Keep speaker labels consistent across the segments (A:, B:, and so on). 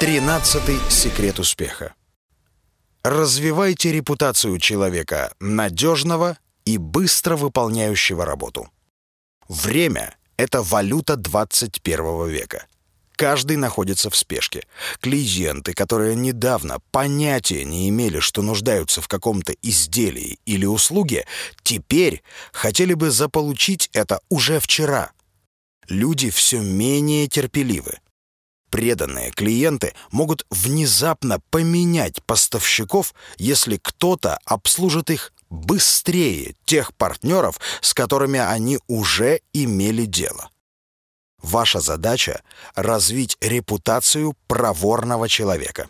A: Тринадцатый секрет успеха. Развивайте репутацию человека надежного и быстро выполняющего работу. Время — это валюта 21 века. Каждый находится в спешке. Клиенты, которые недавно понятия не имели, что нуждаются в каком-то изделии или услуге, теперь хотели бы заполучить это уже вчера. Люди все менее терпеливы. Преданные клиенты могут внезапно поменять поставщиков, если кто-то обслужит их быстрее тех партнеров, с которыми они уже имели дело. Ваша задача — развить репутацию проворного человека.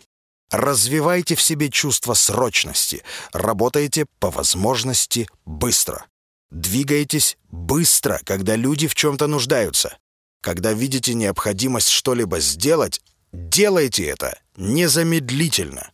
A: Развивайте в себе чувство срочности, работайте по возможности быстро. Двигайтесь быстро, когда люди в чем-то нуждаются. Когда видите необходимость что-либо сделать, делайте это незамедлительно.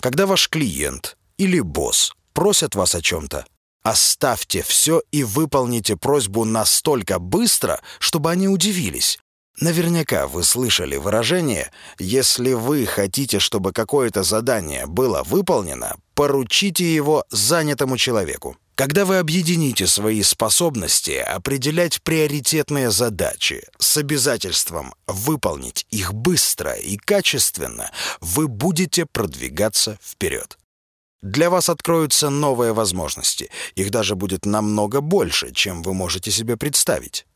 A: Когда ваш клиент или босс просят вас о чем-то, оставьте все и выполните просьбу настолько быстро, чтобы они удивились. Наверняка вы слышали выражение «если вы хотите, чтобы какое-то задание было выполнено, поручите его занятому человеку». Когда вы объедините свои способности определять приоритетные задачи с обязательством выполнить их быстро и качественно, вы будете продвигаться вперед. Для вас откроются новые возможности. Их даже будет намного больше, чем вы можете себе представить.